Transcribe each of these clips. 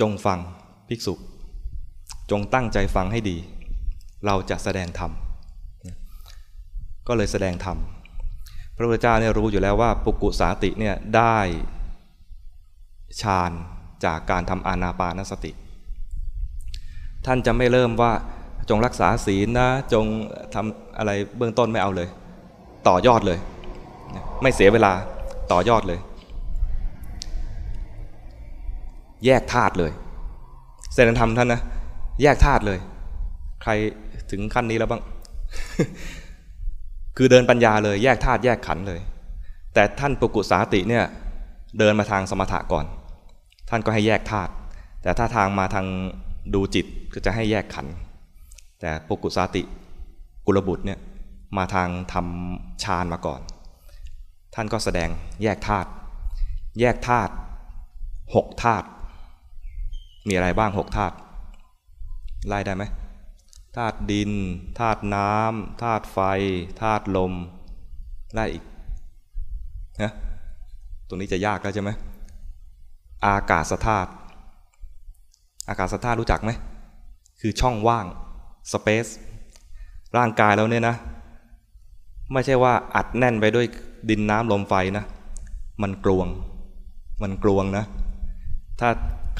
จงฟังภิกษุ จงตั้งใจฟังให้ดี เราจะแสดงธรรมก็เลยแสดงธรรมพระพุทธเจ้าเนี่ยรู้อยู่แล้วว่าปุกุสาติเนี่ยได้ฌานจากการทำอานาปานสติ ท่านจะไม่เริ่มว่าจงรักษาศีลนะจงทำอะไรเบื้องต้นไม่เอาเลย ต่อยอดเลย ไม่เสียเวลาต่อยอดเลย แยกธาตุเลยเสดงธรรมท่านนะแยกธาตุเลย ใครถึงขั้นนี้แล้วบ้าง คือเดินปัญญาเลยแยกธาตุแยกขันธ์เลย แต่ท่านปุกุสาติเนี่ยเดินมาทางสมถะก่อน ท่านก็ให้แยกธาตุแต่ถ้าทางมาทางดูจิตก็จะให้แยกขันธ์แต่ปุกุสาติกุลบุตรเนี่ยมาทางทำฌานมาก่อน ท่านก็แสดงแยกธาตุแยกธาตุหกธาตุ มีอะไรบ้างหกธาตุไล่ได้ไหมธาตุดินธาตุน้ำธาตุไฟธาตุลมไล่อีกนะตรงนี้จะยากแล้วใช่ไหมอากาศธาตุอากาศธาตุรู้จักไหมคือช่องว่างสเปซร่างกายเราเนี่ยนะ ไม่ใช่ว่าอัดแน่นไปด้วยดินน้ำลมไฟนะ มันกลวง มันกลวงนะ ถ้า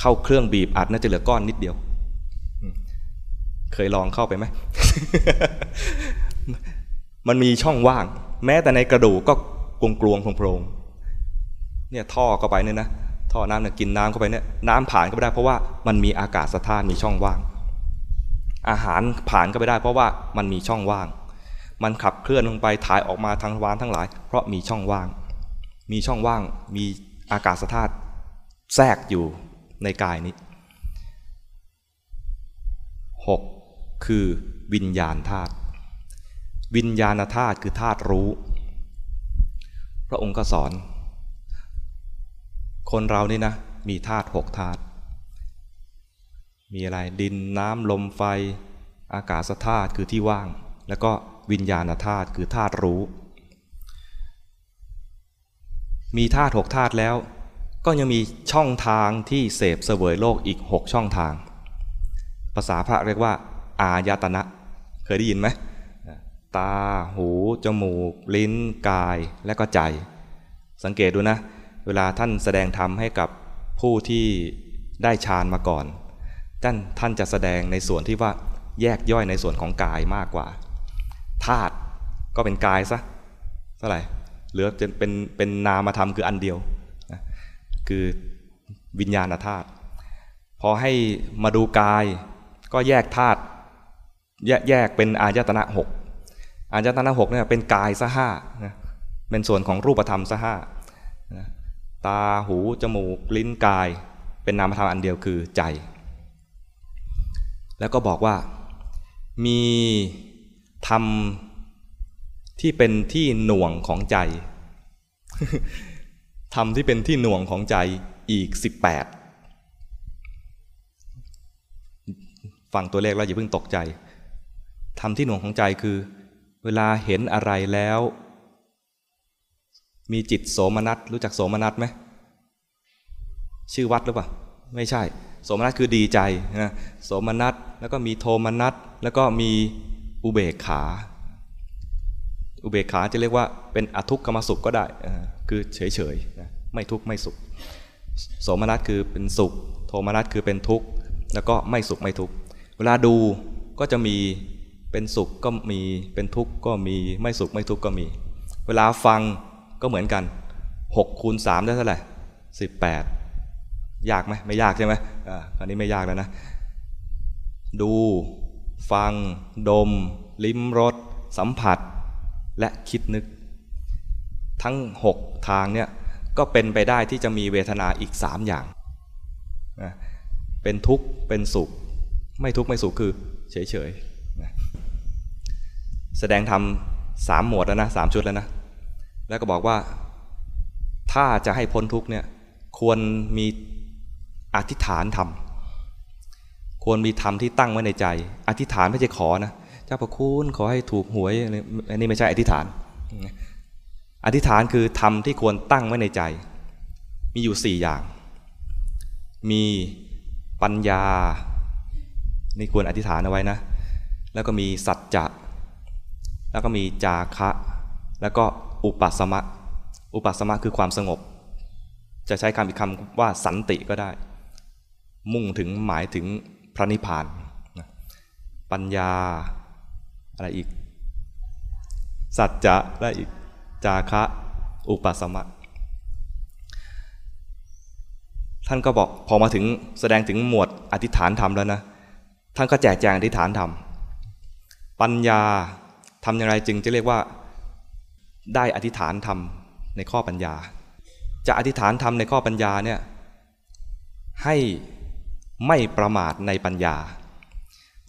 เข้าเครื่องบีบอัดน่าจะเหลือก้อนนิดเดียว เคยลองเข้าไปไหม มันมีช่องว่าง แม้แต่ในกระดูกก็กลวงกลวงโพรงเนี่ยท่อเข้าไปเนี่ยนะท่อน้ำเนี่ยกินน้ำเข้าไปเนี่ยน้ำผ่านก็ไม่ได้เพราะว่ามันมีอากาศสถานมีช่องว่าง อาหารผ่านก็ไม่ได้ เพราะว่ามันมีช่องว่าง มันขับเคลื่อนลงไปถ่ายออกมาทางวานทั้งหลาย เพราะมีช่องว่าง มีช่องว่างมีอากาศธาตุแทรกอยู่ ในกายนี้หกคือวิญญาณธาตุวิญญาณธาตุคือธาตุรู้ พระองค์ก็สอน คนเรานี่นะ มีธาตุหกธาตุมีอะไรดินน้ำลมไฟ อากาศธาตุคือที่ว่าง แล้วก็วิญญาณธาตุคือธาตุรู้ มีธาตุหกธาตุแล้ว ก็ยังมีช่องทางที่เสพเสวยโลกอีกหกช่องทาง ภาษาพระเรียกว่า อายตนะ เคยได้ยินไหมตา หู จมูก ลิ้น กาย และก็ใจ สังเกตดูนะ เวลาท่านแสดงธรรมให้กับผู้ที่ได้ฌานมาก่อน ท่านท่านจะแสดงในส่วนที่ว่าแยกย่อยในส่วนของกายมากกว่า ธาตุก็เป็นกายซะ เท่าไหร่ เหลือจะเป็นเป็นนามธรรมคืออันเดียว คือวิญญาณธาตุพอให้มาดูกายก็แยกธาตุแยกเป็นอายตนะหกอายตนะหกเนี่ยเป็นกายซะห้านะเป็นส่วนของรูปธรรมซะห้าตาหูจมูกลิ้นกาย เป็นนามธรรมอันเดียวคือใจ แล้วก็บอกว่ามีธรรมที่เป็นที่หน่วงของใจ ธรรมที่เป็นที่หน่วงของใจอีก 18 ฟังตัวเลขแล้วอย่าเพิ่งตกใจธรรมที่หน่วงของใจคือ เวลาเห็นอะไรแล้ว มีจิตโสมนัสรู้จักโสมนัสไหมชื่อวัดหรือเปล่าไม่ใช่ โสมนัสคือดีใจนะโสมนัสแล้วก็มีโทมนัสแล้วก็มีอุเบกขา อุเบกขาจะเรียกว่าเป็นอทุกขมสุขก็ได้คือเฉยๆนะ ไม่ทุกข์ไม่สุข โสมนัสคือเป็นสุข โทมนัสคือเป็นทุกข์ แล้วก็ไม่สุขไม่ทุกข์ เวลาดูก็จะมีเป็นสุขก็มีเป็นทุกข์ก็มีไม่สุขไม่ทุกข์ก็มี เวลาฟังก็เหมือนกัน6คูณ3ได้เท่าไหร่18 ยากไหมไม่ยากใช่ไหมอ่าคราวนี้ไม่ยากแล้วนะ ดู ฟัง ดม ลิ้มรสสัมผัส และคิดนึก ทั้ง 6 ทางเนี่ย ก็เป็นไปได้ที่จะมีเวทนาอีก3อย่างนะเป็นทุกข์เป็นสุข ไม่ทุกข์ไม่สุขคือเฉยๆนะแสดงธรรมสามหมวดแล้วนะสามชุดแล้วนะ แล้วก็บอกว่าถ้าจะให้พ้นทุกข์เนี่ยควรมีอธิษฐานธรรม ควรมีธรรมที่ตั้งไว้ในใจ อธิษฐานไม่ใช่ขอนะ เจ้าพระคุณขอให้ถูกหวยอันนี้ไม่ใช่อธิษฐาน อธิษฐานคือธรรมที่ควรตั้งไว้ในใจ มีอยู่สี่อย่าง มีปัญญา นี่ควรอธิษฐานเอาไว้นะ แล้วก็มีสัจจะแล้วก็มีจาคะ แล้วก็อุปสมะ อุปสมะคือความสงบ จะใช้คำอีกคำว่าสันติก็ได้ มุ่งถึงหมายถึงพระนิพพาน ปัญญาอะไรอีก สัจจะและอีก จาคะอุปสมะท่านก็บอกพอมาถึงแสดงถึงหมวดอธิษฐานธรรมแล้วนะ ท่านก็แจกแจงอธิษฐานธรรม ปัญญาทำอย่างไรจึงจะเรียกว่า ได้อธิษฐานธรรมในข้อปัญญา จะอธิษฐานธรรมในข้อปัญญาเนี่ยให้ไม่ประมาทในปัญญา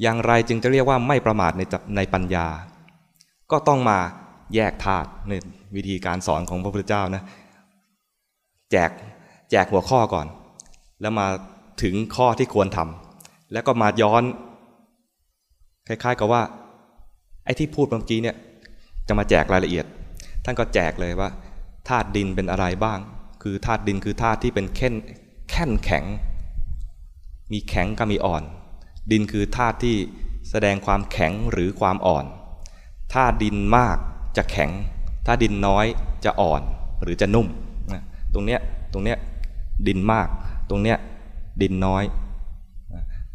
อย่างไรจึงจะเรียกว่าไม่ประมาทในในปัญญา ก็ต้องมา แยกธาตุในวิธีการสอนของพระพุทธเจ้านะแจกแจกหัวข้อก่อน แล้วมาถึงข้อที่ควรทำแล้วก็มาย้อน คล้าย ๆ กับว่า ไอ้ที่พูดเมื่อกี้เนี่ยจะมาแจกรายละเอียด ท่านก็แจกเลยว่าธาตุดินเป็นอะไรบ้าง คือธาตุดินคือธาตุที่เป็นแค่นแข็งแข็ง มีแข็งกับมีอ่อน ดินคือธาตุที่แสดงความแข็งหรือความอ่อนถ้าดินมาก จะแข็ง ถ้าดินน้อยจะอ่อนหรือจะนุ่มนะตรงเนี้ยตรงเนี้ยดินมาก ตรงเนี้ยดินน้อย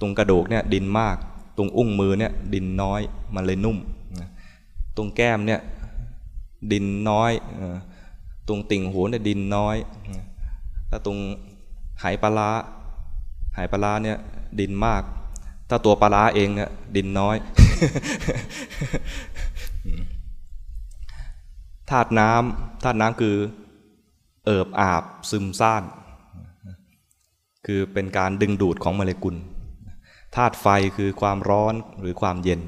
ตรงกระดูกเนี่ยดินมาก ตรงอุ้งมือเนี่ยดินน้อยมันเลยนุ่ม ตรงแก้มเนี่ยดินน้อย ตรงติ่งหูเนี่ยดินน้อย ถ้าตรงหายปลาหายปลาเนี่ยดินมาก ถ้าตัวปลาเองเนี่ยดินน้อย ธาตุน้ำธาตุน้ำคือเอิบอาบซึมซ่าน คือเป็นการดึงดูดของโมเลกุลธาตุไฟคือความร้อนหรือความเย็น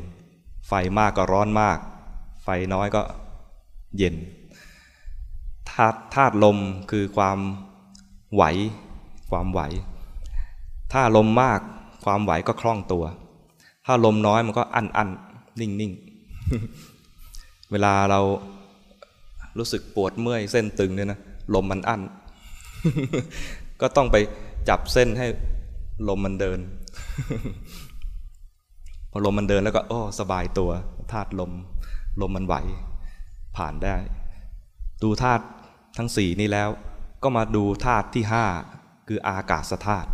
ไฟมากก็ร้อนมาก ไฟน้อยก็เย็นธาตุธาตุลมคือความไหว ความไหว ถ้าลมมากความไหวก็คล่องตัว ถ้าลมน้อยมันก็อันอันนิ่งนิ่งเวลาเรา รู้สึกปวดเมื่อยเส้นตึงเนี่ยนะลมมันอั้น ก็ต้องไปจับเส้นให้ลมมันเดิน พอลมมันเดินแล้วก็โอ้สบายตัวธาตุลม ลมมันไหว ผ่านได้ ดูธาตุทั้งสี่นี้แล้ว ก็มาดูธาตุที่ห้าคืออากาศธาตุ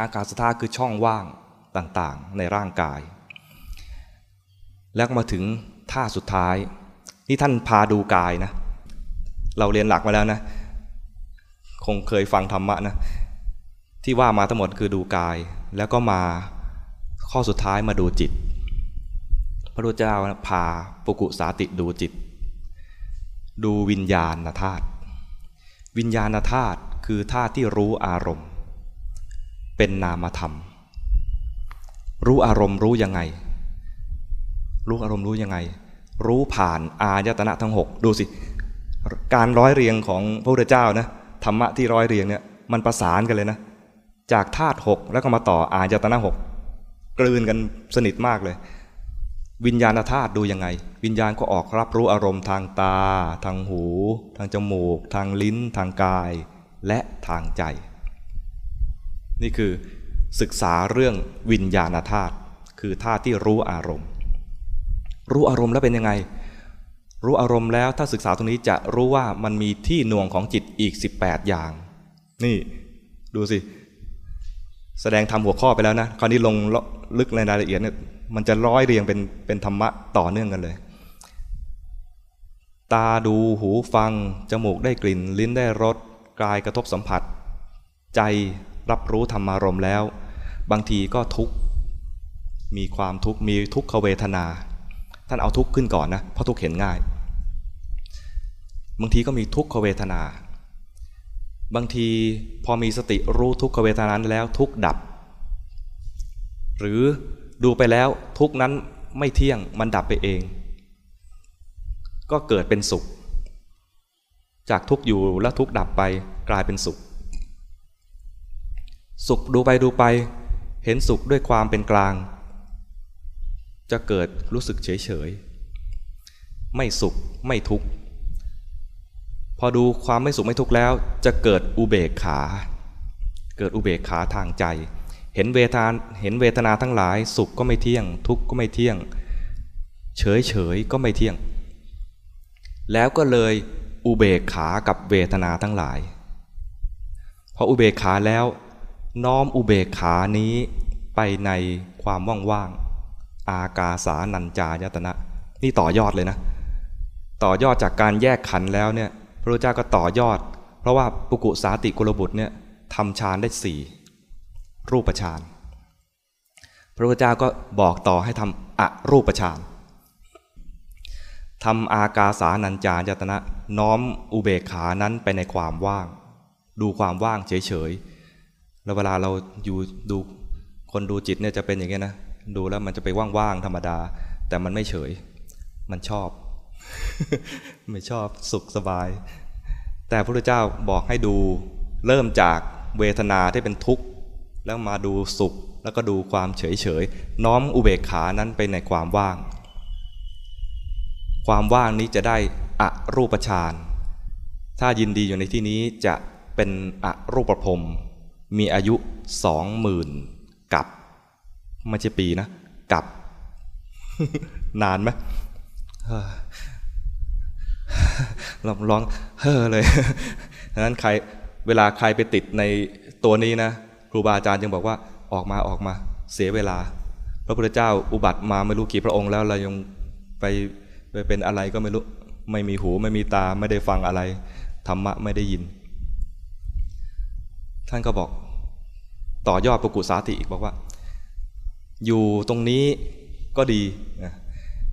อากาศธาตุคือช่องว่างต่างๆ ในร่างกาย แล้วมาถึงท่าสุดท้าย นี่ท่านพาดูกายนะ เราเรียนหลักมาแล้วนะ คงเคยฟังธรรมะนะ ที่ว่ามาทั้งหมดคือดูกาย แล้วก็มาข้อสุดท้ายมาดูจิต พระพุทธเจ้าพาปุกุสาติดูจิต ดูวิญญาณธาตุ วิญญาณธาตุคือธาตุที่รู้อารมณ์ เป็นนามธรรม รู้อารมณ์รู้ยังไง รู้อารมณ์รู้ยังไง รู้ผ่านอายตนะทั้งหกดูสิ การร้อยเรียงของพระพุทธเจ้านะธรรมะที่ร้อยเรียงเนี่ยมันประสานกันเลยนะ จากธาตุหกแล้วก็มาต่ออายตนะหกกลืนกันสนิทมากเลย วิญญาณธาตุดูยังไง วิญญาณก็ออกรับรู้อารมณ์ทางตา ทางหู ทางจมูก ทางลิ้น ทางกาย และทางใจ นี่คือศึกษาเรื่องวิญญาณธาตุคือธาตุที่รู้อารมณ์ รู้อารมณ์แล้วเป็นยังไง รู้อารมณ์แล้วถ้าศึกษาตรงนี้จะรู้ว่ามันมีที่หน่วงของจิตอีก 18 อย่าง นี่ดูสิ แสดงทำหัวข้อไปแล้วนะ คราวนี้ลงลึกในรายละเอียดเนี่ยมันจะร้อยเรียงเป็นเป็นธรรมะต่อเนื่องกันเลย ตาดูหูฟัง จมูกได้กลิ่น ลิ้นได้รสกายกระทบสัมผัส ใจรับรู้ธรรมารมแล้ว บางทีก็ทุกข์มีความทุกข์มีทุกขเวทนา ท่านเอาทุกข์ขึ้นก่อนนะเพราะทุกข์เห็นง่าย บางทีก็มีทุกขเวทนา บางทีพอมีสติรู้ทุกขเวทนานั้นแล้วทุกดับ หรือดูไปแล้วทุกนั้นไม่เที่ยงมันดับไปเอง ก็เกิดเป็นสุข จากทุกอยู่แล้วทุกดับไปกลายเป็นสุข สุขดูไปดูไป เห็นสุขด้วยความเป็นกลาง จะเกิดรู้สึกเฉยเฉยไม่สุขไม่ทุกข์พอดูความไม่สุขไม่ทุกข์แล้ว จะเกิดอุเบกขา เกิดอุเบกขาทางใจ เห็นเวทนาเห็นเวทนาทั้งหลาย สุขก็ไม่เที่ยง ทุกข์ก็ไม่เที่ยง เฉยเฉยก็ไม่เที่ยง แล้วก็เลยอุเบกขากับเวทนาทั้งหลาย พออุเบกขาแล้ว น้อมอุเบกขานี้ไปในความว่างๆ อากาสานัญจายตนะ นี่ต่อยอดเลยนะ ต่อยอดจากการแยกขันแล้วเนี่ยพระพุทธเจ้าก็ต่อยอด เพราะว่าปุกุสาติกุลบุตรเนี่ยทำฌานได้สี่รูปฌานพระพุทธเจ้าก็บอกต่อให้ทำอรูปฌานทำอากาสานัญจายตนะ น้อมอุเบกขานั้นไปในความว่าง ดูความว่างเฉยๆแล้วเวลาเราอยู่ดูคนดูจิตเนี่ยจะเป็นอย่างเงี้นะ ดูแล้วมันจะไปว่างๆธรรมดา แต่มันไม่เฉย มันชอบ ไม่ชอบสุขสบาย แต่พระพุทธเจ้าบอกให้ดูเริ่มจากเวทนาที่เป็นทุกข์ แล้วมาดูสุขแล้วก็ดูความเฉยเฉยน้อมอุเบกขานั้นไปในความว่าง ความว่างนี้จะได้อรูปฌานถ้ายินดีอยู่ในที่นี้จะเป็นอรูปภพมีอายุสองหมื่นกับ ไม่ใช่ปีนะกลับ นานไหมเราร้องเฮ้อเลยดังนั้นใครเวลาใครไปติดในตัวนี้นะครูบาอาจารย์จึงบอกว่าออกมาออกมาเสียเวลา พระพุทธเจ้าอุบัติมาไม่รู้กี่พระองค์แล้วเรายังไปไปเป็นอะไรก็ไม่รู้ไม่มีหูไม่มีตาไม่ได้ฟังอะไรธรรมะไม่ได้ยิน ท่านก็บอกต่อยอดปกุสาติอีกบอกว่า อยู่ตรงนี้ก็ดีนะ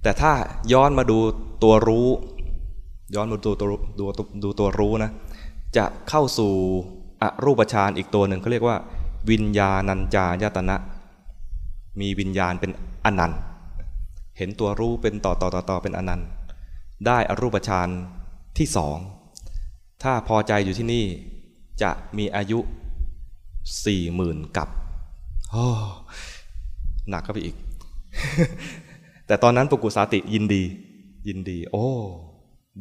แต่ถ้าย้อนมาดูตัวรู้ ย้อนมาดูตัวดูดูตัวรู้นะจะเข้าสู่อรูปฌานอีกตัวหนึ่งเขาเรียกว่า วิญญาณัญจายตนะ มีวิญญาณเป็นอนันต์ เห็นตัวรู้เป็นต่อต่อต่อต่อเป็นอนันต์ ได้อรูปฌานที่สองถ้าพอใจอยู่ที่นี่จะมีอายุสี่หมื่นกับโอ้ หนักก็ไปอีก แต่ตอนนั้นปกุสาติยินดี ยินดี โอ้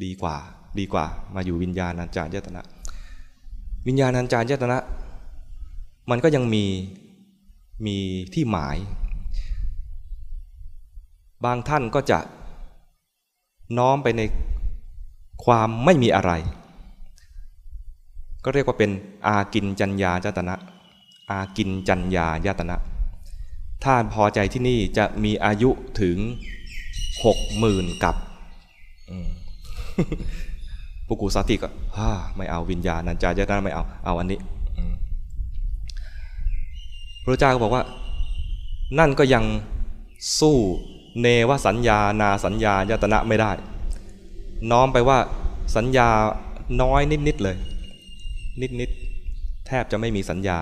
ดีกว่า ดีกว่า มาอยู่วิญญาณัญจารยตนะ วิญญาณัญจารยตนะ มันก็ยังมีมีที่หมาย บางท่านก็จะน้อมไปในความไม่มีอะไร ก็เรียกว่าเป็นอากินจัญญาจตนะ อากินจัญญายตนะ ถ้าพอใจที่นี่จะมีอายุถึงหกหมื่นกับปุกุสติก็ไม่เอาวิญญาณนันจายตนะไม่เอา เอาอันนี้พระเจ้าก็บอกว่า นั่นก็ยังสู้เนวสัญญานาสัญญายตนะไม่ได้ น้อมไปว่าสัญญาน้อยนิดๆเลย นิดๆแทบจะไม่มีสัญญา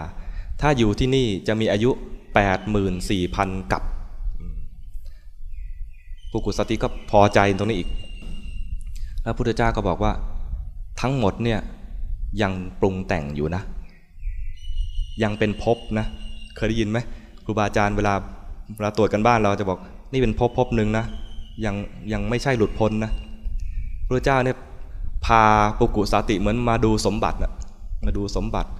ถ้าอยู่ที่นี่จะมีอายุ 84,000 กับปุกุสติก็พอใจตรงนี้อีก แล้วพุทธเจ้าก็บอกว่าทั้งหมดเนี่ยยังปรุงแต่งอยู่นะ ยังเป็นภพนะ เคยได้ยินไหมครูบาอาจารย์เวลาเวลาตรวจกันบ้านเราจะบอกนี่เป็นภพภพหนึ่งนะยังยังไม่ใช่หลุดพ้นนะพระเจ้าเนี่ยพาปุกุสาติเหมือนมาดูสมบัตินะมาดูสมบัติ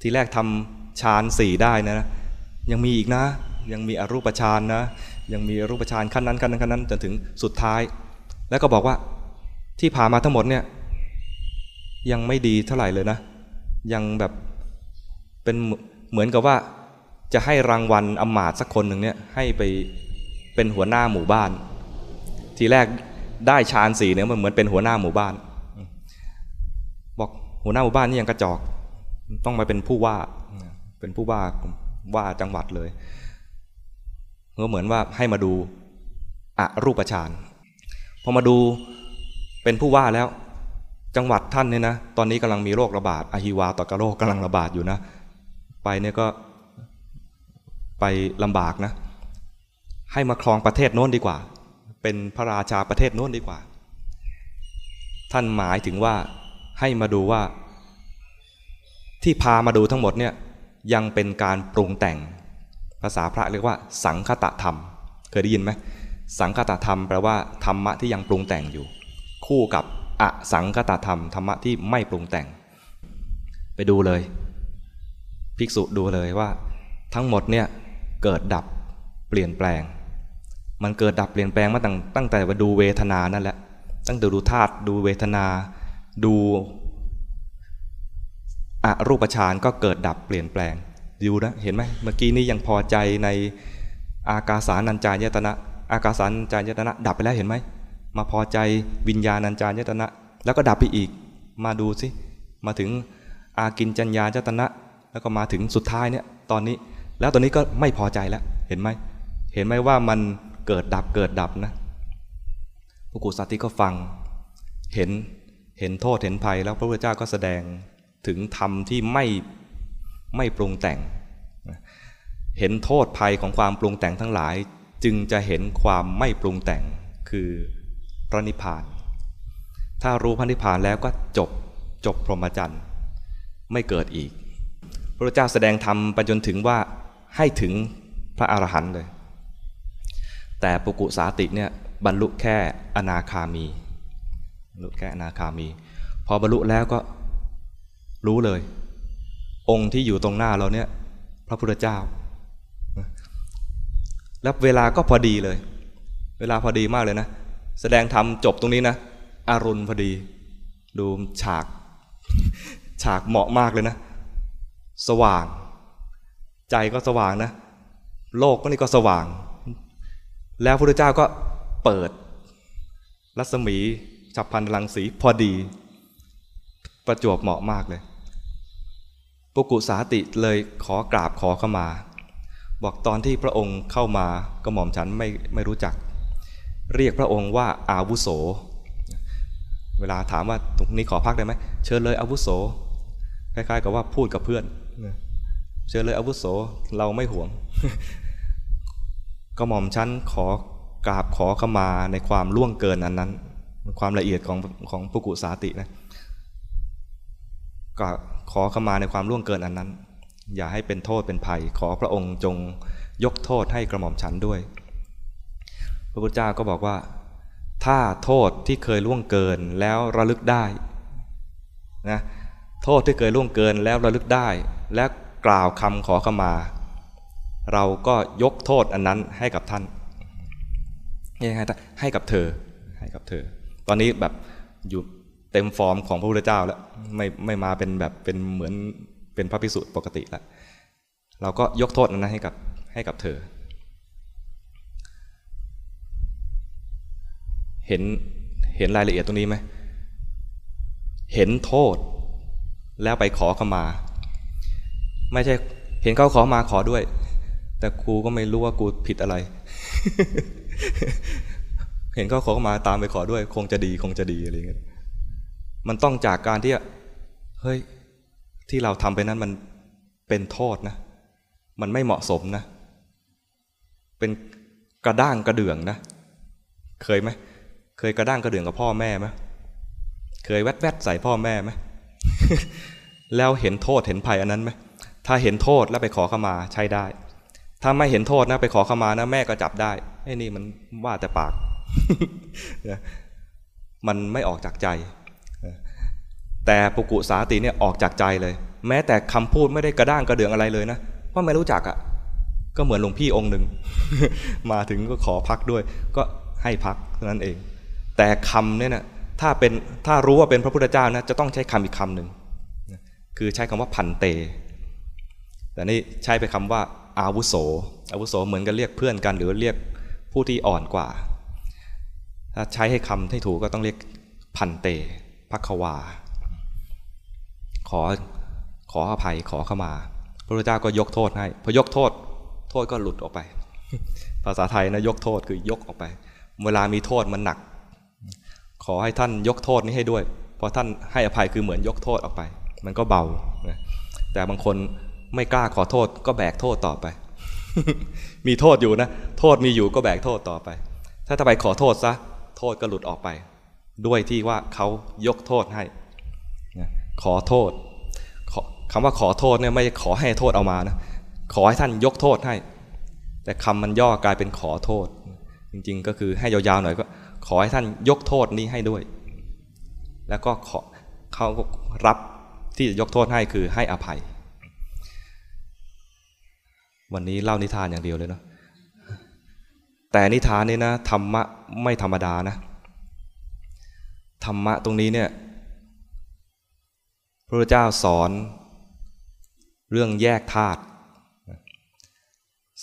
ทีแรกทำฌานสี่ได้นะ ยังมีอีกนะ ยังมีอรูปฌานนะ ยังมีอรูปฌานขั้นนั้นขั้นนั้นขั้นนั้นจนถึงสุดท้าย แล้วก็บอกว่าที่ผ่ามาทั้งหมดเนี่ยยังไม่ดีเท่าไหร่เลยนะ ยังแบบเป็นเหมือนกับว่าจะให้รางวัลอมาตสักคนหนึ่งเนี่ยให้ไปเป็นหัวหน้าหมู่บ้าน ทีแรกได้ฌานสี่เนี่ยมันเหมือนเป็นหัวหน้าหมู่บ้าน บอกหัวหน้าหมู่บ้านนี่ยังกระจอก ต้องมาเป็นผู้ว่าเป็นผู้ว่า ว่าจังหวัดเลยก็เหมือนว่าให้มาดูอรูปฌานพอมาดูเป็นผู้ว่าแล้ว จังหวัดท่านเนี่ยนะ ตอนนี้กำลังมีโรคระบาดอหิวาตกโรคกำลังระบาดอยู่นะ ไปเนี่ยก็ไปลำบากนะ ให้มาครองประเทศโน้นดีกว่า เป็นพระราชาประเทศโน้นดีกว่า ท่านหมายถึงว่าให้มาดูว่าที่พามาดูทั้งหมดเนี่ย ยังเป็นการปรุงแต่ง ภาษาพระเรียกว่าสังคตะธรรม เคยได้ยินไหมสังคตะธรรมแปลว่าธรรมะที่ยังปรุงแต่งอยู่ คู่กับอสังคตะธรรมธรรมะที่ไม่ปรุงแต่ง ไปดูเลย ภิกษุดูเลยว่า ทั้งหมดเนี่ยเกิดดับเปลี่ยนแปลง มันเกิดดับเปลี่ยนแปลงมาตั้งตั้งแต่ว่าดูเวทนานั่นแหละตั้งแต่ดูธาตุดูเวทนา ดู อรูปฌานก็เกิดดับเปลี่ยนแปลงดูนะเห็นไหมเมื่อกี้นี้ยังพอใจในอากาสานัญจายตนะ อากาสานัญจายตนะ ดับไปแล้วเห็นไหมมาพอใจวิญญาณัญจายตนะ แล้วก็ดับไปอีก มาดูสิมาถึงอากินจัญญาจตนะ แล้วก็มาถึงสุดท้ายเนี่ยตอนนี้ แล้วตอนนี้ก็ไม่พอใจแล้วเห็นไหมเห็นไหมว่ามันเกิดดับเกิดดับนะพระกุสัตติก็ฟัง เห็นเห็นโทษเห็นภัยแล้วพระพุทธเจ้าก็แสดง ถึงธรรมที่ไม่ไม่ปรุงแต่ง เห็นโทษภัยของความปรุงแต่งทั้งหลาย จึงจะเห็นความไม่ปรุงแต่งคือพระนิพพาน ถ้ารู้พระนิพพานแล้วก็จบจบพรหมจรรย์ไม่เกิดอีก พระเจ้าแสดงธรรมไปจนถึงว่าให้ถึงพระอรหันต์เลย แต่ปุกุสาติเนี่ยบรรลุแค่อนาคามีบรรลุแค่อนาคามี พอบรรลุแล้วก็ รู้เลย องค์ที่อยู่ตรงหน้าเราเนี่ยพระพุทธเจ้า แล้วเวลาก็พอดีเลย เวลาพอดีมากเลยนะ แสดงธรรมจบตรงนี้นะอารุณพอดี ดูฉาก ฉากเหมาะมากเลยนะ สว่าง ใจก็สว่างนะ โลกก็นี่ก็สว่าง แล้วพระพุทธเจ้าก็เปิด รัศมีฉับพันรังสีพอดี ประจวบเหมาะมากเลย ปุกุสาติเลยขอกราบขอเข้ามา บอกตอนที่พระองค์เข้ามาก็หม่อมฉันไม่ไม่รู้จัก เรียกพระองค์ว่าอาวุโส เวลาถามว่าตรงนี้ขอพักได้ไหมเชิญเลยอาวุโสคล้ายๆกับว่าพูดกับเพื่อนเชิญเลยอาวุโสเราไม่ห่วงก็หม่อมฉันขอกราบขอเข้ามาในความล่วงเกินอันนั้น ความละเอียดของของปุกุสาตินะ ก็ขอเข้ามาในความล่วงเกินอันนั้น อย่าให้เป็นโทษเป็นภัย ขอพระองค์จงยกโทษให้กระหม่อมฉันด้วย พระพุทธเจ้าก็บอกว่า ถ้าโทษที่เคยล่วงเกินแล้วระลึกได้นะโทษที่เคยล่วงเกินแล้วระลึกได้ และกล่าวคำขอเข้ามา เราก็ยกโทษอันนั้นให้กับท่านยังไงให้กับเธอให้กับเธอ ตอนนี้แบบอยู่ เต็มฟอร์มของพระพุทธเจ้าแล้วไม่ไม่มาเป็นแบบเป็นเหมือนเป็นพระพิสุปกติแล้วเราก็ยกโทษนั้นให้กับให้กับเธอ เห็นเห็นรายละเอียดตรงนี้ไหมเห็นโทษแล้วไปขอเข้ามา ไม่ใช่เห็นเขาขอมาขอด้วย แต่กูก็ไม่รู้ว่ากูผิดอะไร เห็นเขาขอมาตามไปขอด้วย คงจะดีคงจะดีอะไรเงี้ย มันต้องจากการที่เฮ้ยที่เราทำไปนั้นมันเป็นโทษนะ มันไม่เหมาะสมนะ เป็นกระด้างกระเดื่องนะ เคยไหมเคยกระด้างกระเดื่องกับพ่อแม่ไหมเคยแวดแวดใส่พ่อแม่ไหมแล้วเห็นโทษเห็นภัยอันนั้นไหมถ้าเห็นโทษแล้วไปขอขมาใช้ได้ ถ้าไม่เห็นโทษนะไปขอขมานะแม่ก็จับได้ไอ้นี่มันว่าแต่ปาก มันไม่ออกจากใจ แต่ปุกุสาติเนี่ยออกจากใจเลย แม้แต่คำพูดไม่ได้กระด้างกระเดืองอะไรเลยนะเพราะไม่รู้จักอะ่ะก็เหมือนหลวงพี่องค์หนึ่งมาถึงก็ขอพักด้วย ก็ให้พักเท่านั้นเอง แต่คำเนี่ยนะถ้าเป็นถ้ารู้ว่าเป็นพระพุทธเจ้านะจะต้องใช้คำอีกคำหนึ่งคือใช้คำว่าพันเต แต่นี่ใช้ไปคำว่าอาวุโสอาวุโสเหมือนกันเรียกเพื่อนกัน หรือเรียกผู้ที่อ่อนกว่า ถ้าใช้ให้คำให้ถูกก็ต้องเรียกพันเตพักวา ขอขออภัยขอเข้ามา พระพุทธเจ้าก็ยกโทษให้พอยกโทษ โทษก็หลุดออกไป ภาษาไทยนะยกโทษคือยกออกไป เวลามีโทษมันหนัก ขอให้ท่านยกโทษนี้ให้ด้วยพอท่านให้อภัยคือเหมือนยกโทษออกไป มันก็เบาแต่บางคนไม่กล้าขอโทษก็แบกโทษต่อไป มีโทษอยู่นะ โทษมีอยู่ก็แบกโทษต่อไป ถ้าถ้าไปขอโทษซะ โทษก็หลุดออกไป ด้วยที่ว่าเขายกโทษให้ ขอโทษคำว่าขอโทษเนี่ยไม่ขอให้โทษเอามานะขอให้ท่านยกโทษให้ แต่คำมันย่อกลายเป็นขอโทษ จริงๆ ก็คือให้ยาวๆหน่อยก็ขอให้ท่านยกโทษนี้ให้ด้วย แล้วก็ขอเขารับที่จะยกโทษให้คือให้อภัย วันนี้เล่านิทานอย่างเดียวเลยเนาะแต่นิทานนี่นะธรรมะไม่ธรรมดานะธรรมะตรงนี้เนี่ย พระพุทธเจ้าสอนเรื่องแยกธาตุ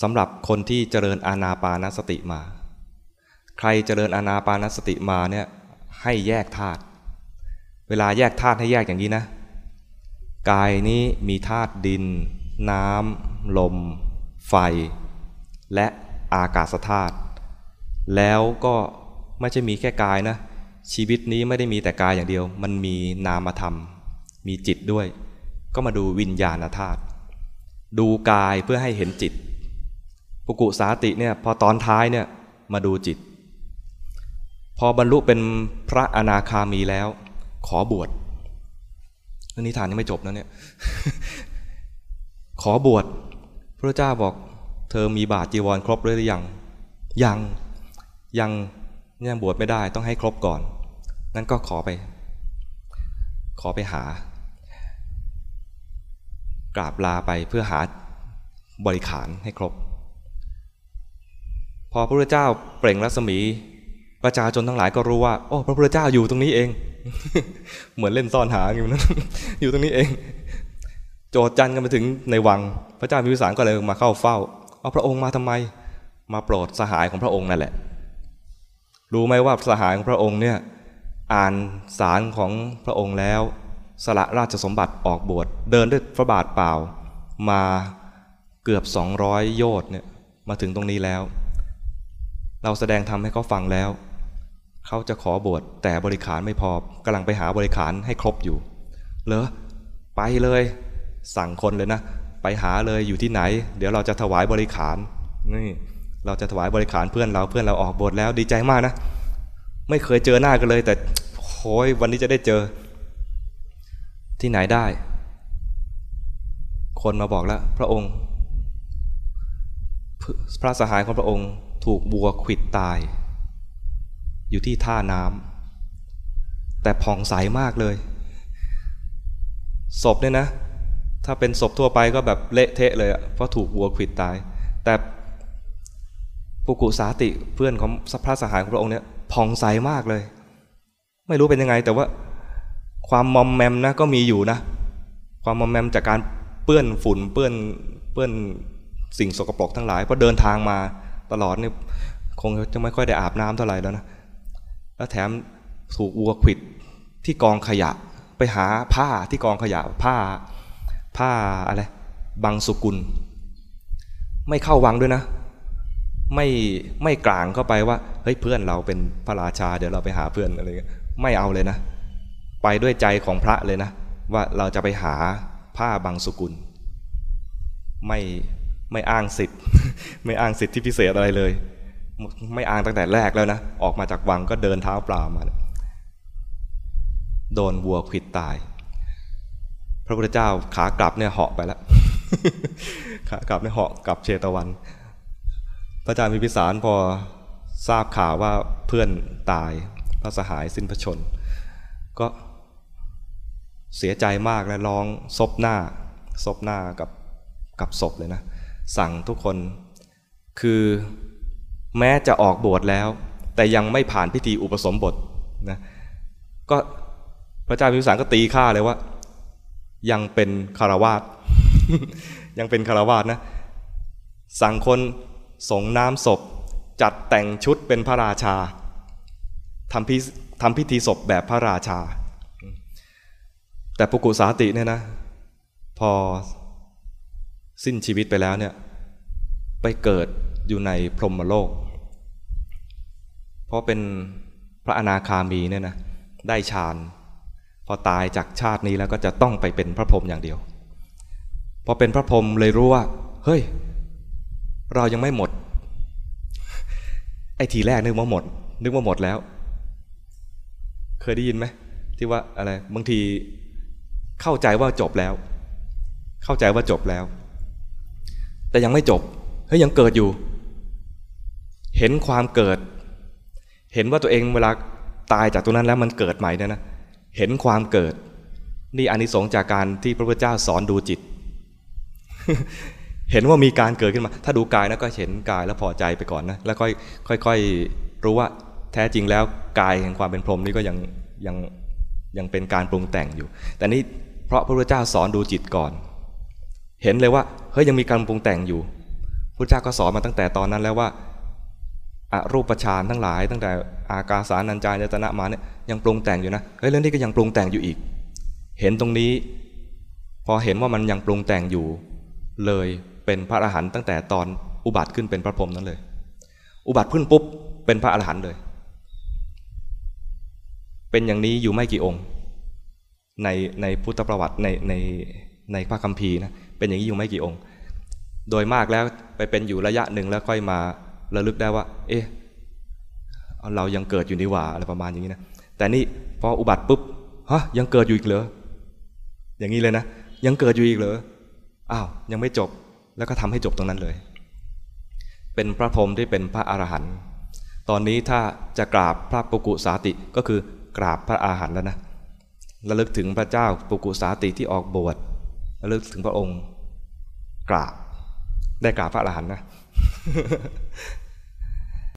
สำหรับคนที่เจริญอาณาปานสติมา ใครเจริญอาณาปานสติมาเนี่ยให้แยกธาตุเวลาแยกธาตุให้แยกอย่างนี้นะ กายนี้มีธาตุดิน น้ำลม ไฟ และอากาศธาตุแล้วก็ไม่ใช่มีแค่กายนะ ชีวิตนี้ไม่ได้มีแต่กายอย่างเดียว มันมีนามธรรม มีจิตด้วย ก็มาดูวิญญาณธาตุดูกายเพื่อให้เห็นจิตปุกุสาติเนี่ยพอตอนท้ายเนี่ยมาดูจิต พอบรรลุเป็นพระอนาคามีแล้ว ขอบวชเรื่องนิทานยังไม่จบนะเนี่ย ขอบวชพระเจ้าบอก เธอมีบาตรจีวรครบหรือยัง ยังยังยังบวชไม่ได้ต้องให้ครบก่อน นั่นก็ขอไป ขอไปหา กราบลาไปเพื่อหาบริขารให้ครบ พอพระพุทธเจ้าเปล่งรัศมี ประชาชนทั้งหลายก็รู้ว่าโอ้พระพุทธเจ้าอยู่ตรงนี้เอง เหมือนเล่นซ่อนหาอยู่นั้นอยู่ตรงนี้เอง โจดจันกันไปถึงในวัง พระเจ้าพิมพิสารก็เลยมาเข้าเฝ้าเอาพระองค์มาทำไม มาโปรดสหายของพระองค์นั่นแหละ รู้ไหมว่าสหายของพระองค์เนี่ยอ่านสารของพระองค์แล้ว สละราชสมบัติออกบวชเดินด้วยพระบาทเปล่า มาเกือบ 200 โยชน์เนี่ยมาถึงตรงนี้แล้ว เราแสดงธรรมให้เขาฟังแล้ว เขาจะขอบวชแต่บริขารไม่พอกำลังไปหาบริขารให้ครบอยู่เหรอไปเลย สั่งคนเลยนะ ไปหาเลยอยู่ที่ไหน เดี๋ยวเราจะถวายบริขารนี่เราจะถวายบริขารเพื่อนเราเพื่อนเราออกบวชแล้วดีใจมากนะ ไม่เคยเจอหน้ากันเลย แต่โอ้ยวันนี้จะได้เจอ ที่ไหนได้ คนมาบอกแล้ว พระองค์ พระสหายของพระองค์ถูกบัวขิดตาย อยู่ที่ท่าน้ำแต่ผ่องใสมากเลย ศพเนี่ยนะ ถ้าเป็นศพทั่วไปก็แบบเละเทะเลยอะเพราะถูกบัวขิดตาย แต่ปุกุสาติเพื่อนของพระสหายของพระองค์เนี่ยผ่องใสมากเลย ไม่รู้เป็นยังไงแต่ว่า ความมอมแมมนะก็มีอยู่นะ ความมอมแมมจากการเปื้อนฝุ่นเปื้อนเปื้อนสิ่งสกปรกทั้งหลายเพราะเดินทางมาตลอดเนี่ยคงจะไม่ค่อยได้อาบน้ำเท่าไหร่แล้วนะแล้วแถมถูกวัวขิดที่กองขยะไปหาผ้าที่กองขยะผ้า ผ้าอะไรบางสุกุล ไม่เข้าวังด้วยนะ ไม่ไม่กลางเข้าไปว่าเฮ้ยเพื่อนเราเป็นพระราชาเดี๋ยวเราไปหาเพื่อนอะไรไม่เอาเลยนะ ไปด้วยใจของพระเลยนะ ว่าเราจะไปหาผ้าบางสุกุล ไม่ไม่อ้างสิทธิ์ ไม่อ้างสิทธิพิเศษอะไรเลย ไม่อ้างตั้งแต่แรกแล้วนะ ออกมาจากวังก็เดินเท้าเปล่ามา โดนวัวขิดตาย พระพุทธเจ้าขากลับเนี่ยเหาะไปแล้วขากลับเนี่ยเหาะกลับเชตวัน พระอาจารย์พิพิสารพอทราบข่าวว่าเพื่อนตายพระสหายสิ้นพระชน ก็ เสียใจมากและร้องซบหน้าซบหน้ากับกับศพเลยนะ สั่งทุกคนคือแม้จะออกบวชแล้ว แต่ยังไม่ผ่านพิธีอุปสมบทนะก็พระเจ้าพิมพิสารก็ตีค่าเลยว่า ยังเป็นคารวาสยังเป็นคารวาสนะ สั่งคนสงน้ำศพ จัดแต่งชุดเป็นพระราชาทำพิทำพิธีศพแบบพระราชา แต่ปุกุสาติเนี่ยนะ พอสิ้นชีวิตไปแล้วเนี่ย ไปเกิดอยู่ในพรหมโลก เพราะเป็นพระอนาคามีเนี่ยนะได้ฌานพอตายจากชาตินี้แล้วก็จะต้องไปเป็นพระพรหมอย่างเดียว พอเป็นพระพรหมเลยรู้ว่า เฮ้ย เรายังไม่หมด ไอ้ทีแรกนึกว่าหมด นึกว่าหมดแล้ว เคยได้ยินไหมที่ว่าอะไรบางที เข้าใจว่าจบแล้ว เข้าใจว่าจบแล้ว แต่ยังไม่จบเฮ้ยยังเกิดอยู่ เห็นความเกิด เห็นว่าตัวเองเวลาตายจากตรงนั้นแล้วมันเกิดใหม่เนี่ยนะเห็นความเกิด นี่อานิสงส์จากการที่พระพุทธเจ้าสอนดูจิต เห็นว่ามีการเกิดขึ้นมา ถ้าดูกายนะก็เห็นกายแล้วพอใจไปก่อนนะแล้วค่อยค่อยๆรู้ว่าแท้จริงแล้วกายแห่งความเป็นพรหมนี่ก็ยังยังยังเป็นการปรุงแต่งอยู่ แต่นี่ เพราะพระพุทธเจ้าสอนดูจิตก่อน เห็นเลยว่าเฮ้ยยังมีการปรุงแต่งอยู่พระเจ้าก็สอนมาตั้งแต่ตอนนั้นแล้วว่าอารูปฌานทั้งหลาย ตั้งแต่อากาสานัญจายตนะมาเนี่ยยังปรุงแต่งอยู่นะเฮ้ยเรื่องนี้ก็ยังปรุงแต่งอยู่อีก เห็นตรงนี้ พอเห็นว่ามันยังปรุงแต่งอยู่ เลยเป็นพระอรหันต์ตั้งแต่ตอนอุบัติขึ้นเป็นพระพรหมนั้นเลย อุบัติขึ้นปุ๊บเป็นพระอรหันต์เลย เป็นอย่างนี้อยู่ไม่กี่องค์ ในในพุทธประวัติในในในพระคัมภีร์นะเป็นอย่างนี้อยู่ไม่กี่องค์ โดยมากแล้วไปเป็นอยู่ระยะหนึ่งแล้วค่อยมาระลึกได้ว่า เอ๊ะเรายังเกิดอยู่นี่หว่าอะไรประมาณอย่างนี้นะแต่นี่พออุบัติปุ๊บฮะยังเกิดอยู่อีกเหรออย่างนี้เลยนะยังเกิดอยู่อีกเหรออ้าวยังไม่จบแล้วก็ทำให้จบตรงนั้นเลย เป็นพระพรหมที่เป็นพระอรหันต์ตอนนี้ถ้าจะกราบพระปุกุสาติก็คือกราบพระอาหารหันต์แล้วนะ ระลึกถึงพระเจ้าปุกุสาติที่ออกบวชระลึกถึงพระองค์ กราบได้กราบพระอรหันต์นะ